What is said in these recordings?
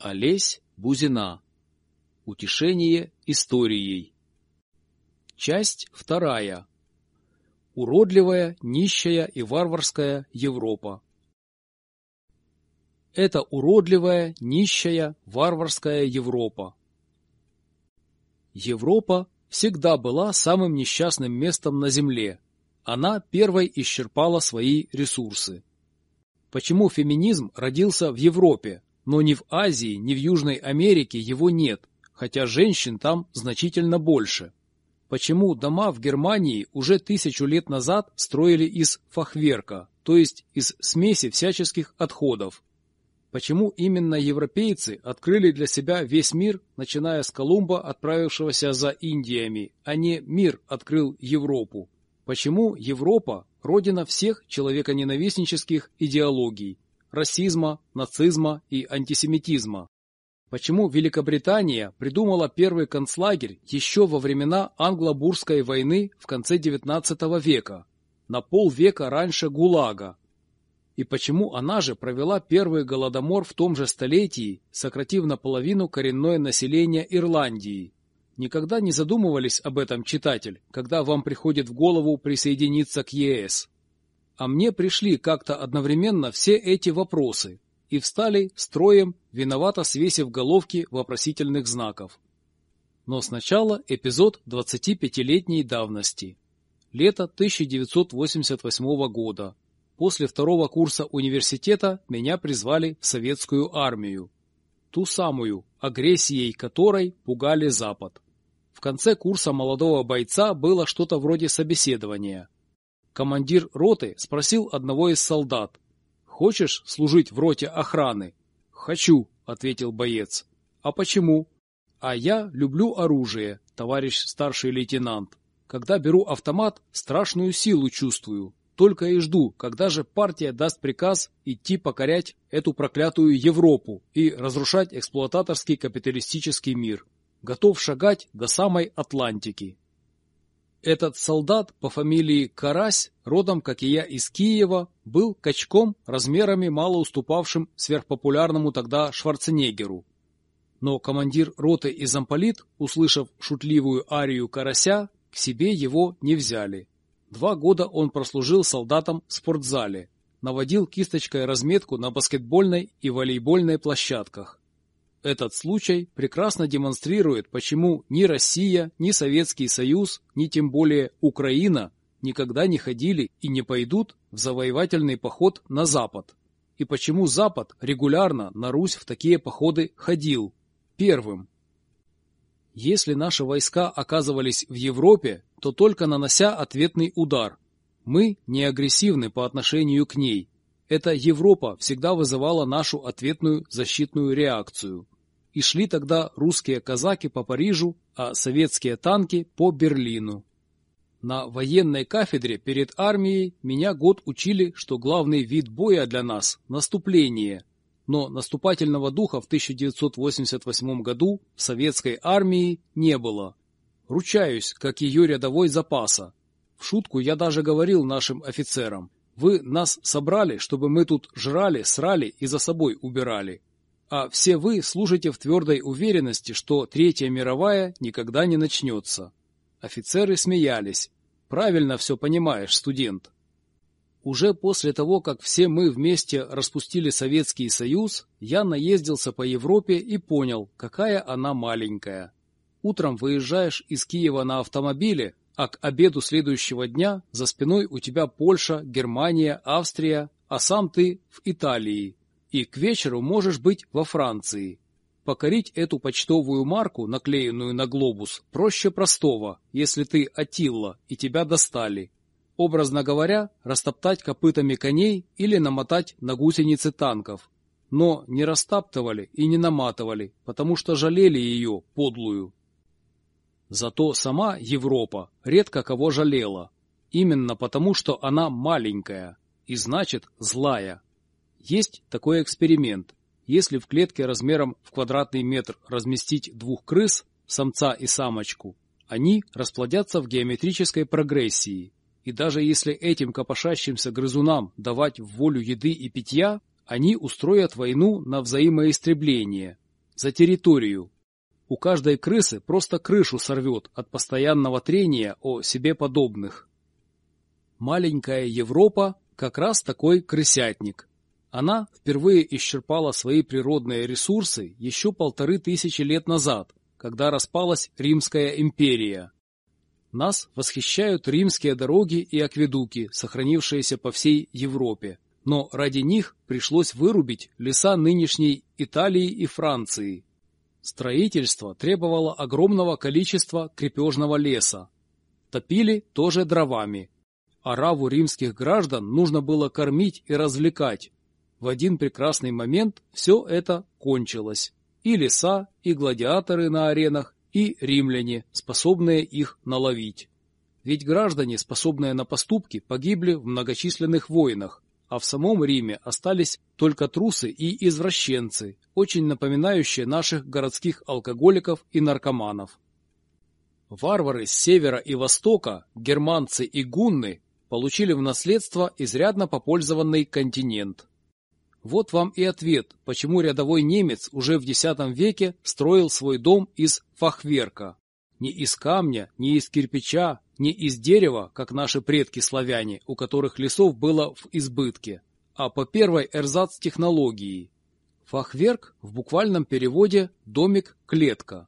Олесь Бузина. Утешение историей. Часть вторая. Уродливая, нищая и варварская Европа. Это уродливая, нищая, варварская Европа. Европа всегда была самым несчастным местом на Земле. Она первой исчерпала свои ресурсы. Почему феминизм родился в Европе, но ни в Азии, ни в Южной Америке его нет, хотя женщин там значительно больше. Почему дома в Германии уже тысячу лет назад строили из фахверка, то есть из смеси всяческих отходов? Почему именно европейцы открыли для себя весь мир, начиная с Колумба, отправившегося за Индиями, а не мир открыл Европу? Почему Европа – родина всех человеконенавистнических идеологий, расизма, нацизма и антисемитизма. Почему Великобритания придумала первый концлагерь еще во времена Англо-Бурской войны в конце XIX века, на полвека раньше ГУЛАГа? И почему она же провела первый голодомор в том же столетии, сократив наполовину коренное население Ирландии? Никогда не задумывались об этом, читатель, когда вам приходит в голову присоединиться к ЕС? А мне пришли как-то одновременно все эти вопросы и встали строем, виновато свесив головки вопросительных знаков. Но сначала эпизод 25-летней давности. Лето 1988 года. После второго курса университета меня призвали в советскую армию. Ту самую, агрессией которой пугали Запад. В конце курса молодого бойца было что-то вроде собеседования – Командир роты спросил одного из солдат. «Хочешь служить в роте охраны?» «Хочу», — ответил боец. «А почему?» «А я люблю оружие, товарищ старший лейтенант. Когда беру автомат, страшную силу чувствую. Только и жду, когда же партия даст приказ идти покорять эту проклятую Европу и разрушать эксплуататорский капиталистический мир. Готов шагать до самой Атлантики. Этот солдат по фамилии Карась, родом, как и я, из Киева, был качком размерами мало уступавшим сверхпопулярному тогда Шварценеггеру. Но командир роты и замполит, услышав шутливую арию Карася, к себе его не взяли. Два года он прослужил солдатом в спортзале, наводил кисточкой разметку на баскетбольной и волейбольной площадках. Этот случай прекрасно демонстрирует, почему ни Россия, ни Советский Союз, ни тем более Украина никогда не ходили и не пойдут в завоевательный поход на Запад. И почему Запад регулярно на Русь в такие походы ходил. Первым. Если наши войска оказывались в Европе, то только нанося ответный удар. Мы не агрессивны по отношению к ней. Эта Европа всегда вызывала нашу ответную защитную реакцию и шли тогда русские казаки по Парижу, а советские танки по Берлину. На военной кафедре перед армией меня год учили, что главный вид боя для нас – наступление. Но наступательного духа в 1988 году в советской армии не было. Ручаюсь, как ее рядовой запаса. В шутку я даже говорил нашим офицерам, вы нас собрали, чтобы мы тут жрали, срали и за собой убирали а все вы служите в твердой уверенности, что Третья мировая никогда не начнется. Офицеры смеялись. Правильно все понимаешь, студент. Уже после того, как все мы вместе распустили Советский Союз, я наездился по Европе и понял, какая она маленькая. Утром выезжаешь из Киева на автомобиле, а к обеду следующего дня за спиной у тебя Польша, Германия, Австрия, а сам ты в Италии, и к вечеру можешь быть во Франции. Покорить эту почтовую марку, наклеенную на глобус, проще простого, если ты Атилла и тебя достали. Образно говоря, растоптать копытами коней или намотать на гусеницы танков. Но не растаптывали и не наматывали, потому что жалели ее, подлую. Зато сама Европа редко кого жалела. Именно потому, что она маленькая и значит злая. Есть такой эксперимент. Если в клетке размером в квадратный метр разместить двух крыс, самца и самочку, они расплодятся в геометрической прогрессии. И даже если этим копошащимся грызунам давать в волю еды и питья, они устроят войну на взаимоистребление. за территорию. У каждой крысы просто крышу сорвет от постоянного трения о себе подобных. Маленькая Европа как раз такой крысятник. Она впервые исчерпала свои природные ресурсы еще полторы тысячи лет назад, когда распалась Римская империя. Нас восхищают римские дороги и акведуки, сохранившиеся по всей Европе. Но ради них пришлось вырубить леса нынешней Италии и Франции. Строительство требовало огромного количества крепежного леса. Топили тоже дровами. Араву римских граждан нужно было кормить и развлекать. В один прекрасный момент все это кончилось. И леса, и гладиаторы на аренах, и римляне, способные их наловить. Ведь граждане, способные на поступки, погибли в многочисленных войнах, а в самом Риме остались только трусы и извращенцы, очень напоминающие наших городских алкоголиков и наркоманов. Варвары с севера и востока, германцы и гунны, получили в наследство изрядно попользованный континент. Вот вам и ответ, почему рядовой немец уже в X веке строил свой дом из фахверка. Не из камня, не из кирпича, не из дерева, как наши предки-славяне, у которых лесов было в избытке, а по первой эрзац-технологии. Фахверк в буквальном переводе «домик-клетка».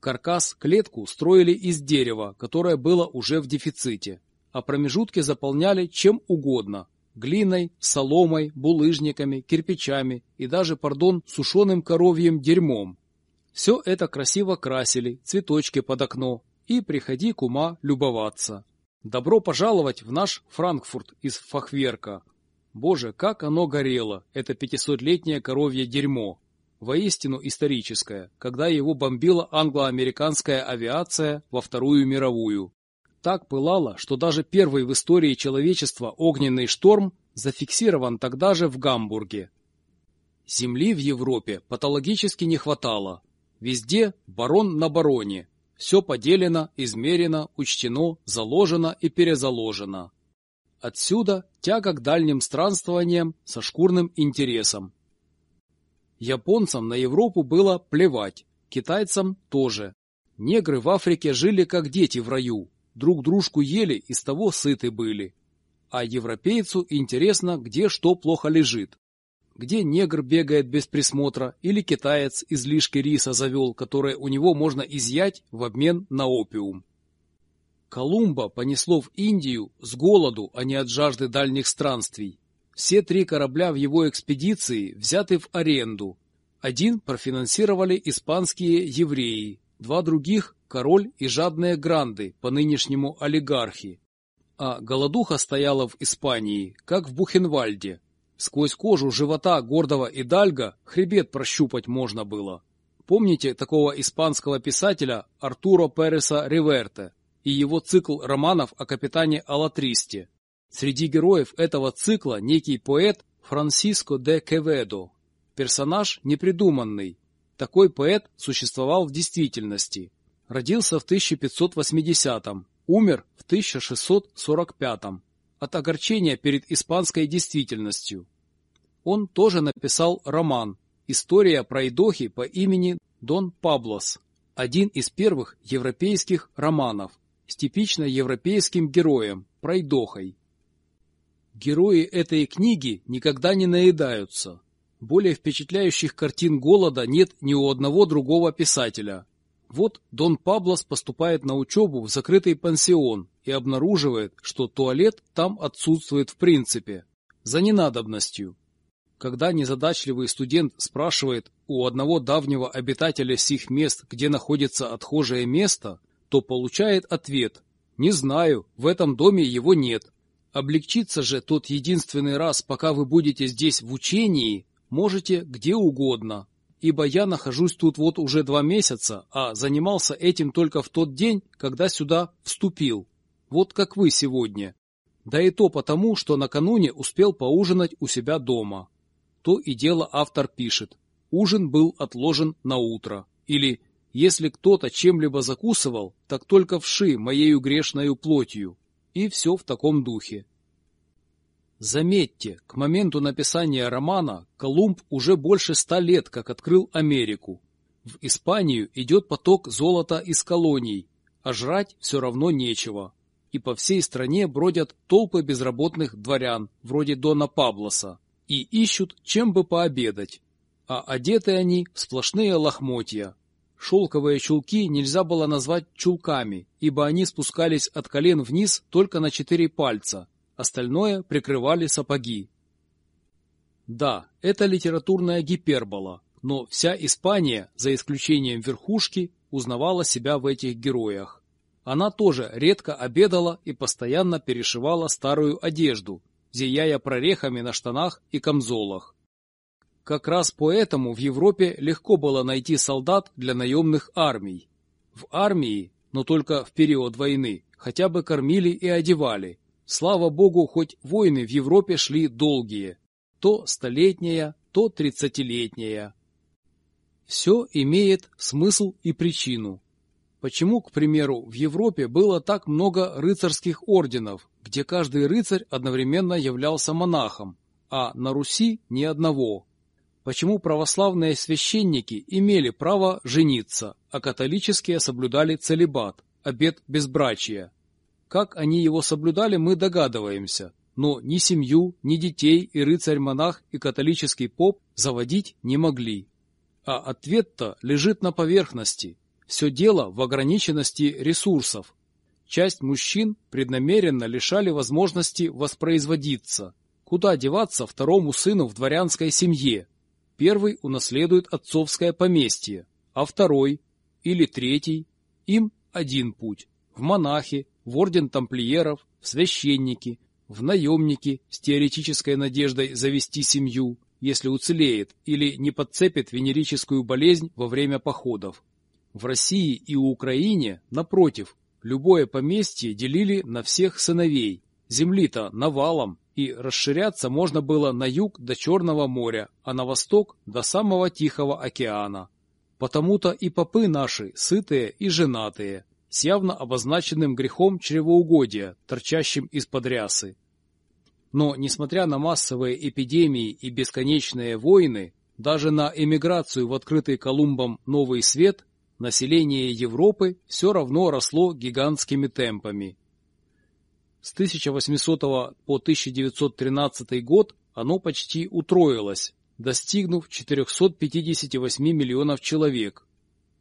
Каркас-клетку строили из дерева, которое было уже в дефиците, а промежутки заполняли чем угодно, глиной, соломой, булыжниками, кирпичами и даже, пардон, сушеным коровьим дерьмом. Все это красиво красили, цветочки под окно, и приходи к ума любоваться. Добро пожаловать в наш Франкфурт из фахверка. Боже, как оно горело, это пятисотлетнее коровье дерьмо. Воистину историческое, когда его бомбила англо-американская авиация во Вторую мировую так пылало, что даже первый в истории человечества огненный шторм зафиксирован тогда же в Гамбурге. Земли в Европе патологически не хватало. Везде барон на бароне. Все поделено, измерено, учтено, заложено и перезаложено. Отсюда тяга к дальним странствованиям со шкурным интересом. Японцам на Европу было плевать, китайцам тоже. Негры в Африке жили как дети в раю, друг дружку ели и с того сыты были. А европейцу интересно, где что плохо лежит. Где негр бегает без присмотра или китаец излишки риса завел, которое у него можно изъять в обмен на опиум. Колумба понесло в Индию с голоду, а не от жажды дальних странствий. Все три корабля в его экспедиции взяты в аренду. Один профинансировали испанские евреи, два других король и жадные гранды, по нынешнему олигархи. А голодуха стояла в Испании, как в Бухенвальде. Сквозь кожу живота гордого Идальга хребет прощупать можно было. Помните такого испанского писателя Артуро Переса Риверте и его цикл романов о капитане Алатристе? Среди героев этого цикла некий поэт Франсиско де Кеведо. Персонаж непридуманный. Такой поэт существовал в действительности. Родился в 1580-м, умер в 1645-м от огорчения перед испанской действительностью. Он тоже написал роман «История пройдохи по имени Дон Паблос», один из первых европейских романов с типично европейским героем – пройдохой. Герои этой книги никогда не наедаются. Более впечатляющих картин голода нет ни у одного другого писателя, вот Дон Паблос поступает на учебу в закрытый пансион и обнаруживает, что туалет там отсутствует в принципе, за ненадобностью. Когда незадачливый студент спрашивает у одного давнего обитателя сих мест, где находится отхожее место, то получает ответ «Не знаю, в этом доме его нет». Облегчиться же тот единственный раз, пока вы будете здесь в учении, можете где угодно, ибо я нахожусь тут вот уже два месяца, а занимался этим только в тот день, когда сюда вступил. Вот как вы сегодня. Да и то потому, что накануне успел поужинать у себя дома. То и дело автор пишет. Ужин был отложен на утро. Или если кто-то чем-либо закусывал, так только вши моею грешною плотью. И все в таком духе. Заметьте, к моменту написания романа Колумб уже больше ста лет как открыл Америку. В Испанию идет поток золота из колоний, а жрать все равно нечего. И по всей стране бродят толпы безработных дворян, вроде Дона Паблоса, и ищут, чем бы пообедать. А одеты они в сплошные лохмотья. Шелковые чулки нельзя было назвать чулками, ибо они спускались от колен вниз только на четыре пальца, остальное прикрывали сапоги. Да, это литературная гипербола, но вся Испания, за исключением верхушки, узнавала себя в этих героях. Она тоже редко обедала и постоянно перешивала старую одежду, зияя прорехами на штанах и камзолах. Как раз поэтому в Европе легко было найти солдат для наемных армий. В армии, но только в период войны, хотя бы кормили и одевали. Слава богу, хоть войны в Европе шли долгие, то столетняя, то тридцатилетняя. Все имеет смысл и причину. Почему, к примеру, в Европе было так много рыцарских орденов, где каждый рыцарь одновременно являлся монахом, а на Руси ни одного? Почему православные священники имели право жениться, а католические соблюдали целебат, обет безбрачия? Как они его соблюдали, мы догадываемся, но ни семью, ни детей и рыцарь-монах и католический поп заводить не могли. А ответ-то лежит на поверхности. Все дело в ограниченности ресурсов. Часть мужчин преднамеренно лишали возможности воспроизводиться. Куда деваться второму сыну в дворянской семье? Первый унаследует отцовское поместье, а второй или третий им один путь – в монахи, в орден тамплиеров, в священники, в наемники с теоретической надеждой завести семью, если уцелеет или не подцепит венерическую болезнь во время походов. В России и Украине, напротив, любое поместье делили на всех сыновей, земли-то навалом, и расширяться можно было на юг до Черного моря, а на восток до самого Тихого океана. Потому-то и попы наши сытые и женатые, с явно обозначенным грехом чревоугодия, торчащим из-под рясы. Но, несмотря на массовые эпидемии и бесконечные войны, даже на эмиграцию в открытый Колумбом Новый Свет население Европы все равно росло гигантскими темпами. С 1800 по 1913 год оно почти утроилось, достигнув 458 миллионов человек,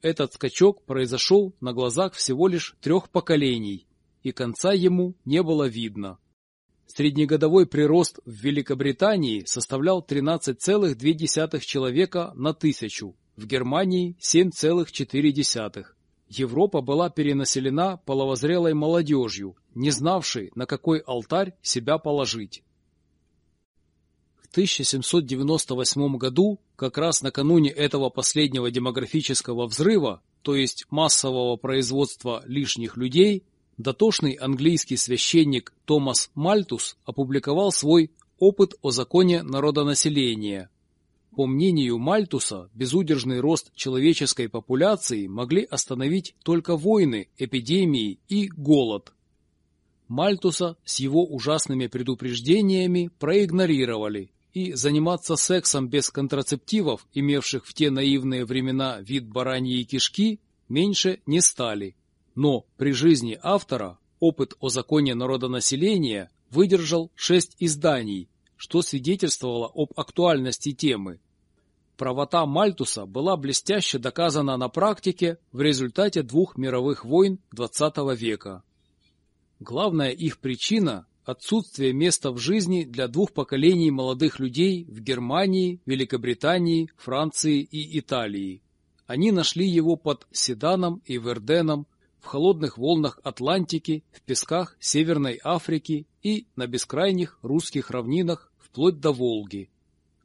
этот скачок произошел на глазах всего лишь трех поколений, и конца ему не было видно. Среднегодовой прирост в Великобритании составлял 13,2 человека на тысячу, в Германии 7,4. Европа была перенаселена половозрелой молодежью, не знавшей, на какой алтарь себя положить. 1798 году, как раз накануне этого последнего демографического взрыва, то есть массового производства лишних людей, дотошный английский священник Томас Мальтус опубликовал свой «Опыт о законе народонаселения». По мнению Мальтуса, безудержный рост человеческой популяции могли остановить только войны, эпидемии и голод. Мальтуса с его ужасными предупреждениями проигнорировали, и заниматься сексом без контрацептивов, имевших в те наивные времена вид бараньей кишки, меньше не стали. Но при жизни автора опыт о законе народонаселения выдержал шесть изданий, что свидетельствовало об актуальности темы. Правота Мальтуса была блестяще доказана на практике в результате двух мировых войн XX века. Главная их причина отсутствие места в жизни для двух поколений молодых людей в Германии, Великобритании, Франции и Италии. Они нашли его под Седаном и Верденом, в холодных волнах Атлантики, в песках Северной Африки и на бескрайних русских равнинах вплоть до Волги.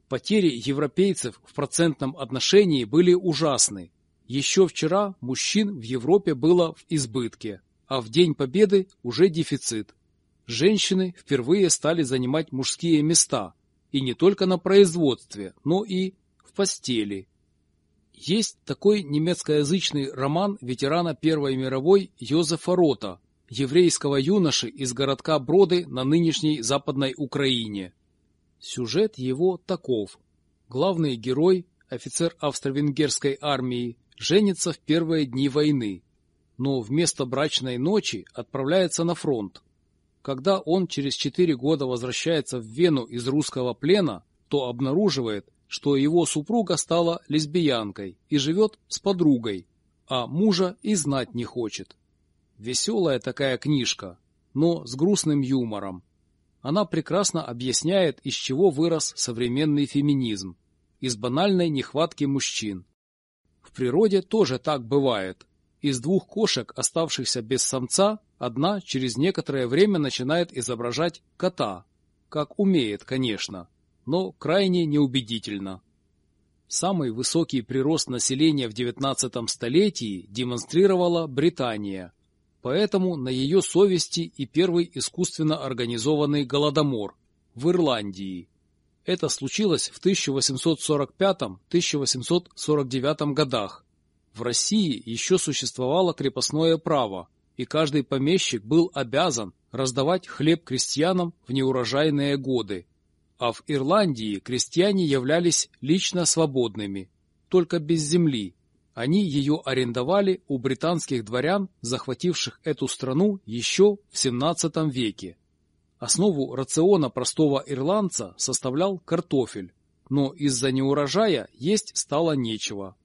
Потери европейцев в процентном отношении были ужасны. Еще вчера мужчин в Европе было в избытке, а в День Победы уже дефицит женщины впервые стали занимать мужские места, и не только на производстве, но и в постели. Есть такой немецкоязычный роман ветерана Первой мировой Йозефа Рота, еврейского юноши из городка Броды на нынешней Западной Украине. Сюжет его таков. Главный герой, офицер австро-венгерской армии, женится в первые дни войны, но вместо брачной ночи отправляется на фронт. Когда он через четыре года возвращается в Вену из русского плена, то обнаруживает, что его супруга стала лесбиянкой и живет с подругой, а мужа и знать не хочет. Веселая такая книжка, но с грустным юмором. Она прекрасно объясняет, из чего вырос современный феминизм. Из банальной нехватки мужчин. В природе тоже так бывает. Из двух кошек, оставшихся без самца, одна через некоторое время начинает изображать кота. Как умеет, конечно, но крайне неубедительно. Самый высокий прирост населения в XIX столетии демонстрировала Британия. Поэтому на ее совести и первый искусственно организованный Голодомор в Ирландии. Это случилось в 1845-1849 годах. В России еще существовало крепостное право, и каждый помещик был обязан раздавать хлеб крестьянам в неурожайные годы. А в Ирландии крестьяне являлись лично свободными, только без земли. Они ее арендовали у британских дворян, захвативших эту страну еще в XVII веке. Основу рациона простого ирландца составлял картофель, но из-за неурожая есть стало нечего.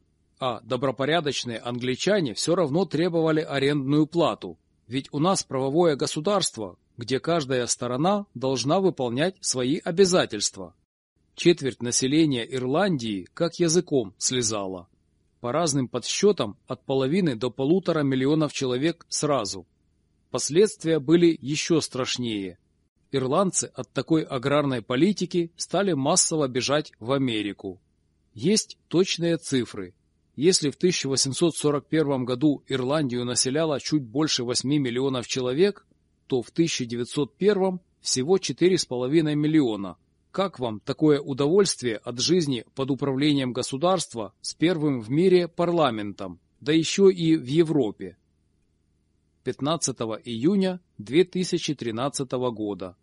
А добропорядочные англичане все равно требовали арендную плату, ведь у нас правовое государство, где каждая сторона должна выполнять свои обязательства. Четверть населения Ирландии как языком слезала. По разным подсчетам от половины до полутора миллионов человек сразу. Последствия были еще страшнее. Ирландцы от такой аграрной политики стали массово бежать в Америку. Есть точные цифры. Если в 1841 году Ирландию населяло чуть больше 8 миллионов человек, то в 1901 всего 4,5 миллиона. Как вам такое удовольствие от жизни под управлением государства с первым в мире парламентом, да еще и в Европе? 15 июня 2013 года.